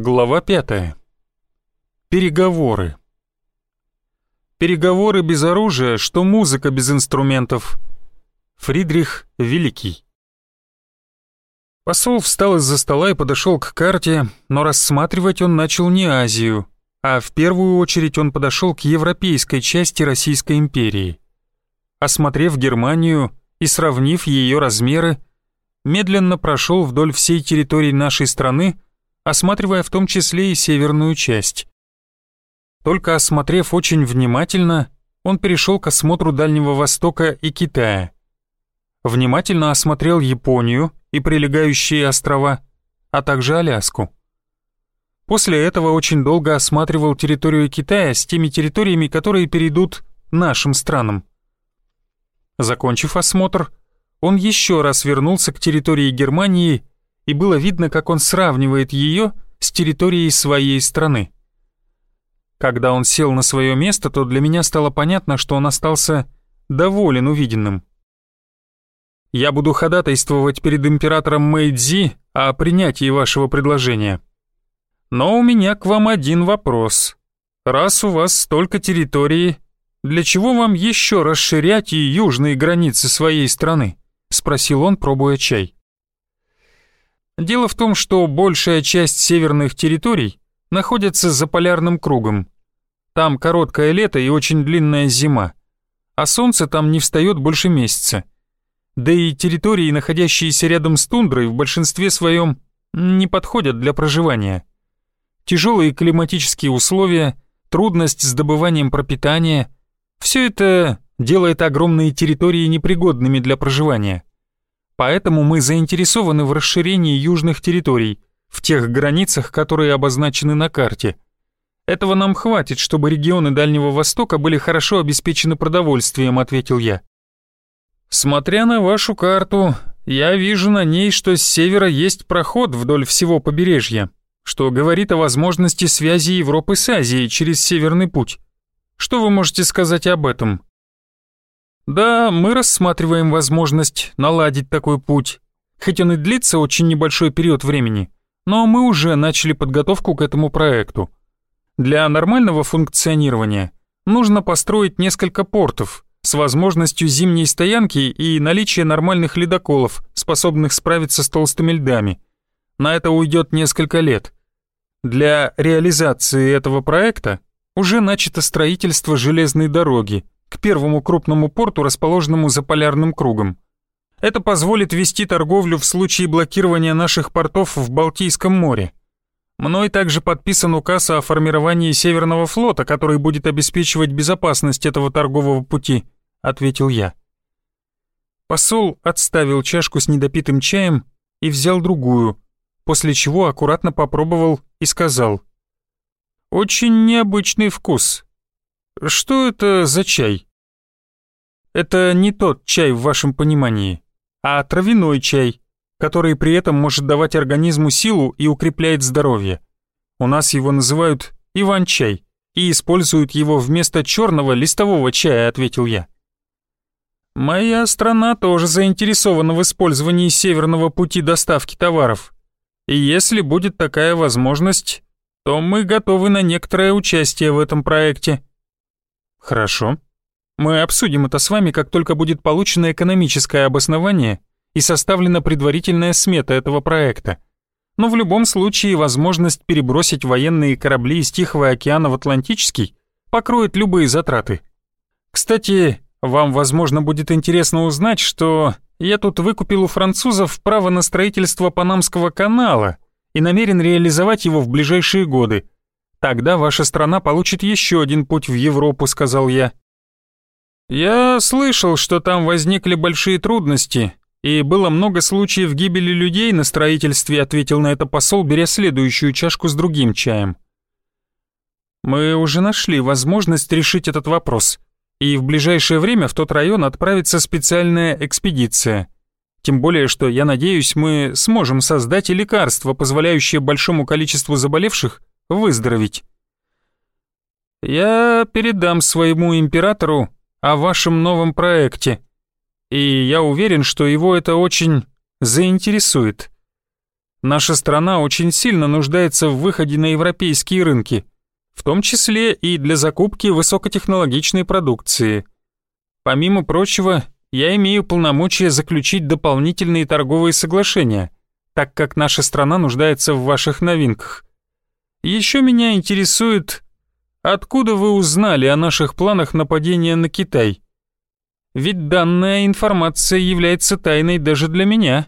Глава пятая. Переговоры. Переговоры без оружия, что музыка без инструментов. Фридрих Великий. Посол встал из-за стола и подошел к карте, но рассматривать он начал не Азию, а в первую очередь он подошел к европейской части Российской империи. Осмотрев Германию и сравнив ее размеры, медленно прошел вдоль всей территории нашей страны, осматривая в том числе и северную часть. Только осмотрев очень внимательно, он перешел к осмотру Дальнего Востока и Китая. Внимательно осмотрел Японию и прилегающие острова, а также Аляску. После этого очень долго осматривал территорию Китая с теми территориями, которые перейдут нашим странам. Закончив осмотр, он еще раз вернулся к территории Германии и было видно, как он сравнивает ее с территорией своей страны. Когда он сел на свое место, то для меня стало понятно, что он остался доволен увиденным. Я буду ходатайствовать перед императором Мэйдзи о принятии вашего предложения. Но у меня к вам один вопрос. Раз у вас столько территории, для чего вам еще расширять и южные границы своей страны? Спросил он, пробуя чай. Дело в том, что большая часть северных территорий находится за полярным кругом. Там короткое лето и очень длинная зима, а солнце там не встает больше месяца. Да и территории, находящиеся рядом с тундрой, в большинстве своем не подходят для проживания. Тяжелые климатические условия, трудность с добыванием пропитания – все это делает огромные территории непригодными для проживания. Поэтому мы заинтересованы в расширении южных территорий, в тех границах, которые обозначены на карте. Этого нам хватит, чтобы регионы Дальнего Востока были хорошо обеспечены продовольствием, ответил я. Смотря на вашу карту, я вижу на ней, что с севера есть проход вдоль всего побережья, что говорит о возможности связи Европы с Азией через Северный путь. Что вы можете сказать об этом? Да, мы рассматриваем возможность наладить такой путь. Хоть он и длится очень небольшой период времени, но мы уже начали подготовку к этому проекту. Для нормального функционирования нужно построить несколько портов с возможностью зимней стоянки и наличия нормальных ледоколов, способных справиться с толстыми льдами. На это уйдет несколько лет. Для реализации этого проекта уже начато строительство железной дороги, к первому крупному порту, расположенному за полярным кругом. Это позволит вести торговлю в случае блокирования наших портов в Балтийском море. Мной также подписан указ о формировании Северного флота, который будет обеспечивать безопасность этого торгового пути, ответил я. Посол отставил чашку с недопитым чаем и взял другую, после чего аккуратно попробовал и сказал. «Очень необычный вкус. Что это за чай? Это не тот чай в вашем понимании, а травяной чай, который при этом может давать организму силу и укрепляет здоровье. У нас его называют Иван-чай и используют его вместо черного листового чая, ответил я. Моя страна тоже заинтересована в использовании северного пути доставки товаров. И если будет такая возможность, то мы готовы на некоторое участие в этом проекте. Хорошо. Мы обсудим это с вами, как только будет получено экономическое обоснование и составлена предварительная смета этого проекта. Но в любом случае возможность перебросить военные корабли из Тихого океана в Атлантический покроет любые затраты. Кстати, вам, возможно, будет интересно узнать, что я тут выкупил у французов право на строительство Панамского канала и намерен реализовать его в ближайшие годы. Тогда ваша страна получит еще один путь в Европу, сказал я. Я слышал, что там возникли большие трудности, и было много случаев гибели людей на строительстве, ответил на это посол, беря следующую чашку с другим чаем. Мы уже нашли возможность решить этот вопрос, и в ближайшее время в тот район отправится специальная экспедиция. Тем более, что, я надеюсь, мы сможем создать и лекарство, позволяющее большому количеству заболевших выздороветь. Я передам своему императору о вашем новом проекте, и я уверен, что его это очень заинтересует. наша страна очень сильно нуждается в выходе на европейские рынки, в том числе и для закупки высокотехнологичной продукции. Помимо прочего, я имею полномочия заключить дополнительные торговые соглашения, так как наша страна нуждается в ваших новинках. Еще меня интересует, откуда вы узнали о наших планах нападения на Китай? Ведь данная информация является тайной даже для меня.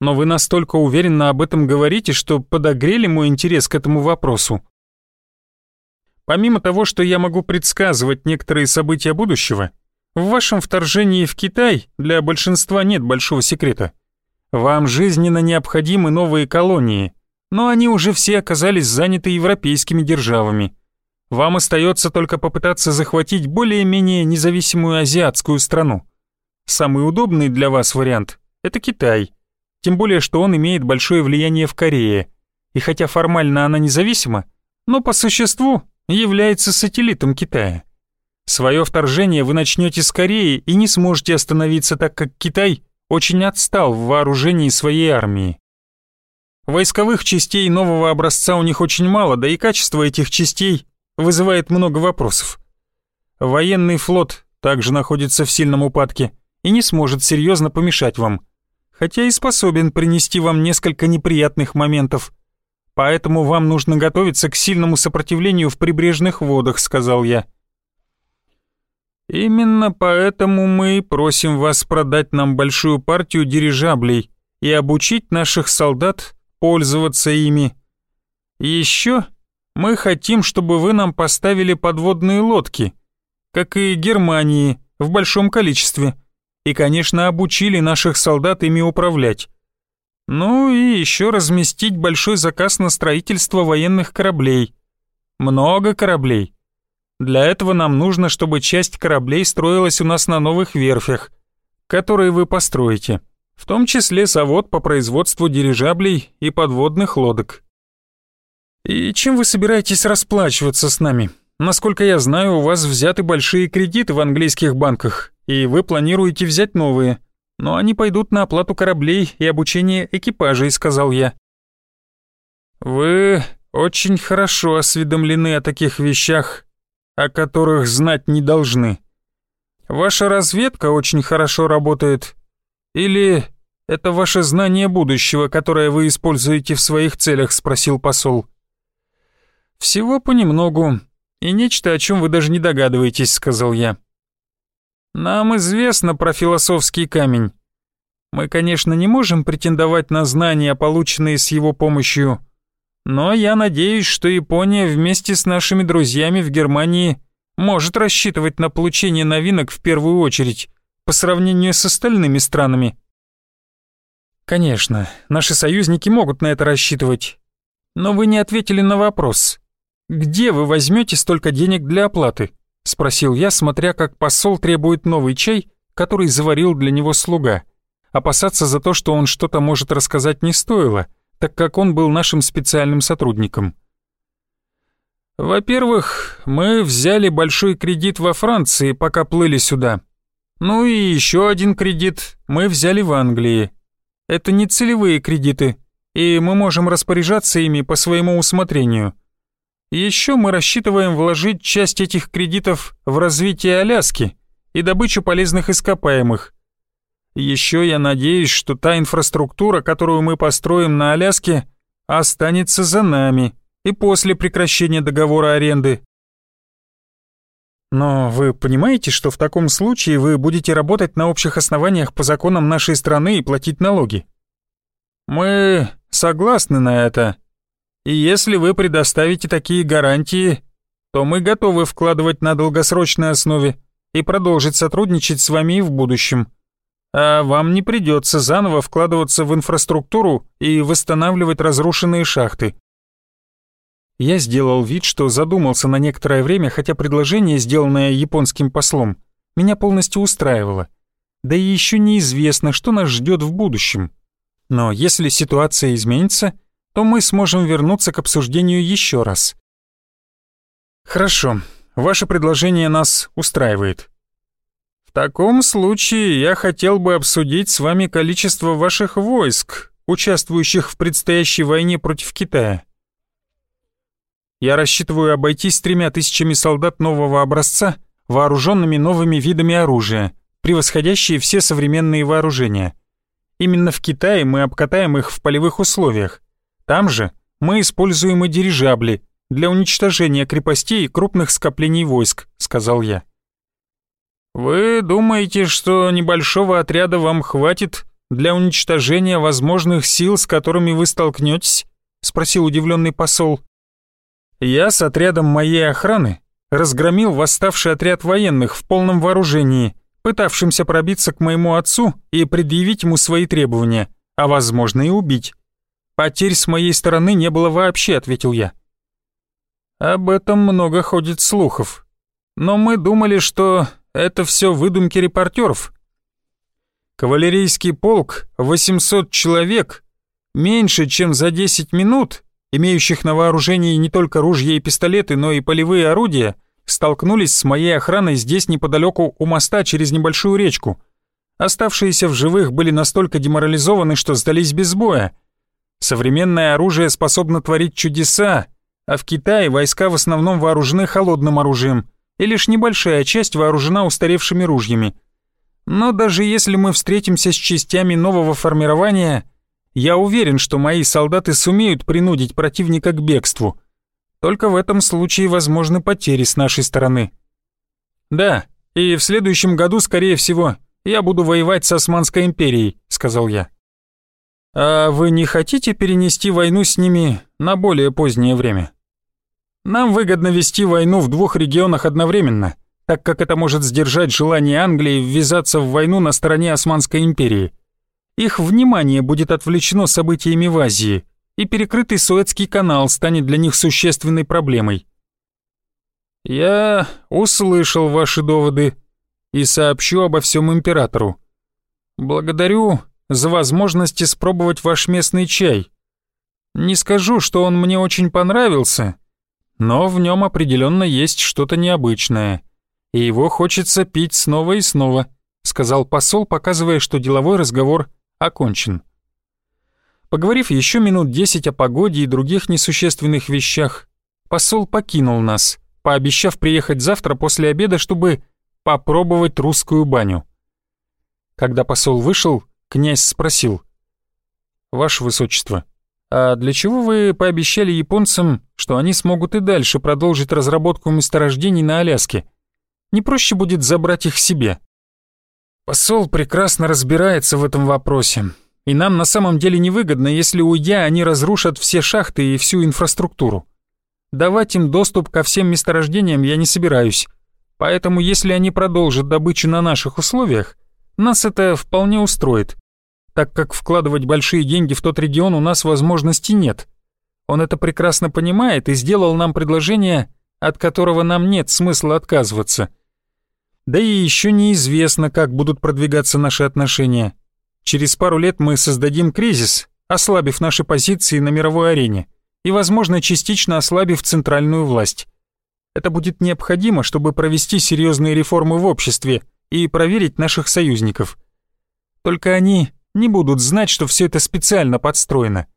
Но вы настолько уверенно об этом говорите, что подогрели мой интерес к этому вопросу. Помимо того, что я могу предсказывать некоторые события будущего, в вашем вторжении в Китай для большинства нет большого секрета. Вам жизненно необходимы новые колонии, но они уже все оказались заняты европейскими державами. Вам остается только попытаться захватить более-менее независимую азиатскую страну. Самый удобный для вас вариант – это Китай, тем более что он имеет большое влияние в Корее, и хотя формально она независима, но по существу является сателлитом Китая. Свое вторжение вы начнете с Кореи и не сможете остановиться, так как Китай очень отстал в вооружении своей армии. Войсковых частей нового образца у них очень мало, да и качество этих частей вызывает много вопросов. Военный флот также находится в сильном упадке и не сможет серьезно помешать вам, хотя и способен принести вам несколько неприятных моментов. Поэтому вам нужно готовиться к сильному сопротивлению в прибрежных водах, сказал я. Именно поэтому мы просим вас продать нам большую партию дирижаблей и обучить наших солдат пользоваться ими. Еще мы хотим, чтобы вы нам поставили подводные лодки, как и Германии, в большом количестве, и, конечно, обучили наших солдат ими управлять. Ну и еще разместить большой заказ на строительство военных кораблей. Много кораблей. Для этого нам нужно, чтобы часть кораблей строилась у нас на новых верфях, которые вы построите в том числе завод по производству дирижаблей и подводных лодок. И чем вы собираетесь расплачиваться с нами? Насколько я знаю, у вас взяты большие кредиты в английских банках, и вы планируете взять новые, но они пойдут на оплату кораблей и обучение экипажей, сказал я. Вы очень хорошо осведомлены о таких вещах, о которых знать не должны. Ваша разведка очень хорошо работает, или это ваше знание будущего, которое вы используете в своих целях?» — спросил посол. «Всего понемногу, и нечто, о чем вы даже не догадываетесь», — сказал я. «Нам известно про философский камень. Мы, конечно, не можем претендовать на знания, полученные с его помощью, но я надеюсь, что Япония вместе с нашими друзьями в Германии может рассчитывать на получение новинок в первую очередь, по сравнению с остальными странами. Конечно, наши союзники могут на это рассчитывать. Но вы не ответили на вопрос. Где вы возьмете столько денег для оплаты? Спросил я, смотря как посол требует новый чай, который заварил для него слуга. Опасаться за то, что он что-то может рассказать не стоило, так как он был нашим специальным сотрудником. Во-первых, мы взяли большой кредит во Франции, пока плыли сюда. Ну и еще один кредит мы взяли в Англии. Это не целевые кредиты, и мы можем распоряжаться ими по своему усмотрению. Еще мы рассчитываем вложить часть этих кредитов в развитие Аляски и добычу полезных ископаемых. Еще я надеюсь, что та инфраструктура, которую мы построим на Аляске, останется за нами и после прекращения договора аренды. Но вы понимаете, что в таком случае вы будете работать на общих основаниях по законам нашей страны и платить налоги? Мы согласны на это. И если вы предоставите такие гарантии, то мы готовы вкладывать на долгосрочной основе и продолжить сотрудничать с вами и в будущем. А вам не придется заново вкладываться в инфраструктуру и восстанавливать разрушенные шахты. Я сделал вид, что задумался на некоторое время, хотя предложение, сделанное японским послом, меня полностью устраивало. Да и еще неизвестно, что нас ждет в будущем. Но если ситуация изменится, то мы сможем вернуться к обсуждению еще раз. Хорошо, ваше предложение нас устраивает. В таком случае я хотел бы обсудить с вами количество ваших войск участвующих в предстоящей войне против Китая. Я рассчитываю обойтись тремя тысячами солдат нового образца, вооруженными новыми видами оружия, превосходящие все современные вооружения. Именно в Китае мы обкатаем их в полевых условиях. Там же мы используем и дирижабли для уничтожения крепостей и крупных скоплений войск», — сказал я. «Вы думаете, что небольшого отряда вам хватит для уничтожения возможных сил, с которыми вы столкнетесь?» — спросил удивленный посол. Я с отрядом моей охраны разгромил восставший отряд военных в полном вооружении, пытавшимся пробиться к моему отцу и предъявить ему свои требования, а возможно и убить. Потерь с моей стороны не было вообще, ответил я. Об этом много ходит слухов. Но мы думали, что это все выдумки репортеров. Кавалерийский полк, 800 человек, меньше, чем за 10 минут имеющих на вооружении не только ружья и пистолеты, но и полевые орудия, столкнулись с моей охраной здесь неподалеку у моста через небольшую речку. Оставшиеся в живых были настолько деморализованы, что сдались без боя. Современное оружие способно творить чудеса, а в Китае войска в основном вооружены холодным оружием, и лишь небольшая часть вооружена устаревшими ружьями. Но даже если мы встретимся с частями нового формирования – я уверен, что мои солдаты сумеют принудить противника к бегству. Только в этом случае возможны потери с нашей стороны. Да, и в следующем году, скорее всего, я буду воевать с Османской империей, сказал я. А вы не хотите перенести войну с ними на более позднее время? Нам выгодно вести войну в двух регионах одновременно, так как это может сдержать желание Англии ввязаться в войну на стороне Османской империи их внимание будет отвлечено событиями в Азии, и перекрытый Суэцкий канал станет для них существенной проблемой. Я услышал ваши доводы и сообщу обо всем императору. Благодарю за возможность испробовать ваш местный чай. Не скажу, что он мне очень понравился, но в нем определенно есть что-то необычное, и его хочется пить снова и снова», — сказал посол, показывая, что деловой разговор окончен. Поговорив еще минут десять о погоде и других несущественных вещах, посол покинул нас, пообещав приехать завтра после обеда, чтобы попробовать русскую баню. Когда посол вышел, князь спросил. «Ваше Высочество, а для чего вы пообещали японцам, что они смогут и дальше продолжить разработку месторождений на Аляске? Не проще будет забрать их себе?» Посол прекрасно разбирается в этом вопросе, и нам на самом деле невыгодно, если уйдя, они разрушат все шахты и всю инфраструктуру. Давать им доступ ко всем месторождениям я не собираюсь, поэтому если они продолжат добычу на наших условиях, нас это вполне устроит, так как вкладывать большие деньги в тот регион у нас возможности нет. Он это прекрасно понимает и сделал нам предложение, от которого нам нет смысла отказываться – да и еще неизвестно, как будут продвигаться наши отношения. Через пару лет мы создадим кризис, ослабив наши позиции на мировой арене и, возможно, частично ослабив центральную власть. Это будет необходимо, чтобы провести серьезные реформы в обществе и проверить наших союзников. Только они не будут знать, что все это специально подстроено.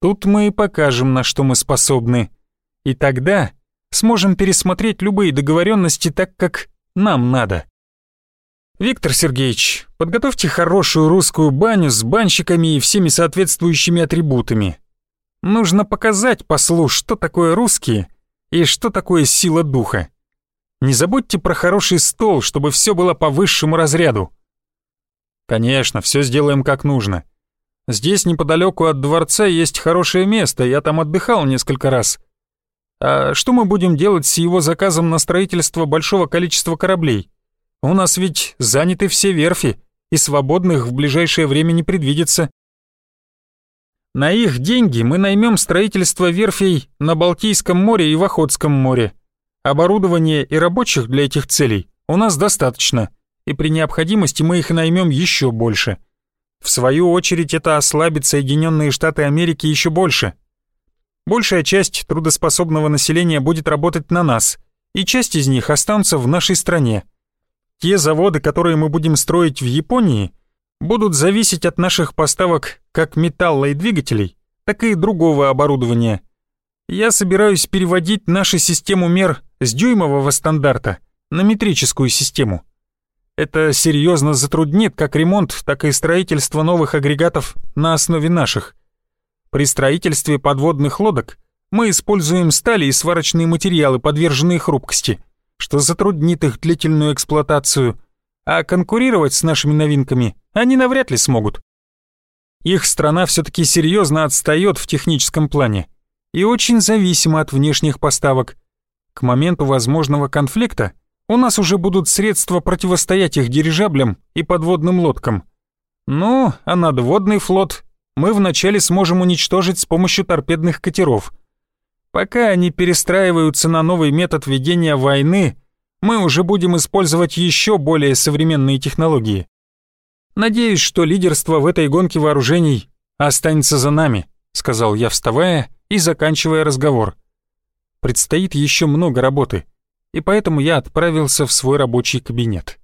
Тут мы и покажем, на что мы способны. И тогда сможем пересмотреть любые договоренности так, как нам надо. Виктор Сергеевич, подготовьте хорошую русскую баню с банщиками и всеми соответствующими атрибутами. Нужно показать послу, что такое русские и что такое сила духа. Не забудьте про хороший стол, чтобы все было по высшему разряду. Конечно, все сделаем как нужно. Здесь неподалеку от дворца есть хорошее место, я там отдыхал несколько раз. А что мы будем делать с его заказом на строительство большого количества кораблей? У нас ведь заняты все верфи, и свободных в ближайшее время не предвидится. На их деньги мы наймем строительство верфей на Балтийском море и в Охотском море. Оборудования и рабочих для этих целей у нас достаточно, и при необходимости мы их наймем еще больше. В свою очередь это ослабит Соединенные Штаты Америки еще больше – Большая часть трудоспособного населения будет работать на нас, и часть из них останутся в нашей стране. Те заводы, которые мы будем строить в Японии, будут зависеть от наших поставок как металла и двигателей, так и другого оборудования. Я собираюсь переводить нашу систему мер с дюймового стандарта на метрическую систему. Это серьезно затруднит как ремонт, так и строительство новых агрегатов на основе наших. При строительстве подводных лодок мы используем стали и сварочные материалы, подверженные хрупкости, что затруднит их длительную эксплуатацию, а конкурировать с нашими новинками они навряд ли смогут. Их страна все-таки серьезно отстает в техническом плане и очень зависима от внешних поставок. К моменту возможного конфликта у нас уже будут средства противостоять их дирижаблям и подводным лодкам. Ну, а надводный флот мы вначале сможем уничтожить с помощью торпедных катеров. Пока они перестраиваются на новый метод ведения войны, мы уже будем использовать еще более современные технологии. Надеюсь, что лидерство в этой гонке вооружений останется за нами, сказал я, вставая и заканчивая разговор. Предстоит еще много работы, и поэтому я отправился в свой рабочий кабинет.